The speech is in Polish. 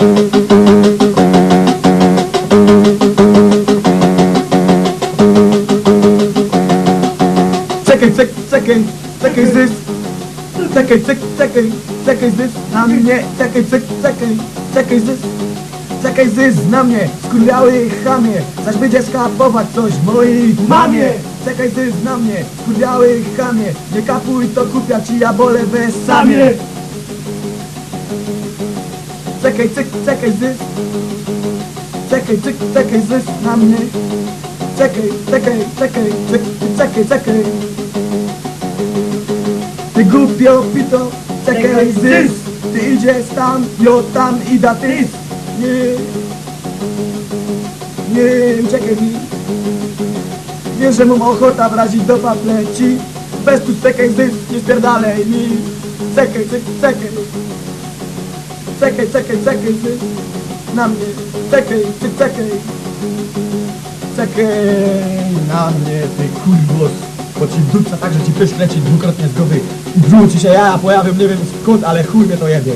Czekaj, czekaj, czekaj, czekaj zys. Czekaj, czekaj, czekaj, czekaj na mnie. Czekaj, czekaj, czekaj, czekaj na mnie, skurwiały chamie. Zaś będziesz kapować coś mojej mamie. Czekaj zys na mnie, skurwiały chamie. Nie kapuj to kupia ci ja bolę we samie Czekaj, czekaj, czekaj zys Czekaj, czekaj, czekaj zys na mnie. Czekaj, czekaj, czekaj, czekaj, czekaj, czekaj. Ty głupio pito, czekaj zys Ty idziesz tam, jo tam i da tys Nie. Nie, czekaj mi. Wiesz, że mam ochota wrazić do papleci. Bez tu czekaj zys, nie spierdalej mi. Czekaj, czekaj, czekaj Czekaj, czekaj, czekaj zys Na mnie, czekaj, czekaj, czekaj. Czekaj na mnie, ty kurwos. Bo ci dupca tak, że ci pysk leci dwukrotnie z głowy. I w brzuchu ci się jaja pojawią, nie wiem skąd, ale chuj mnie to jebie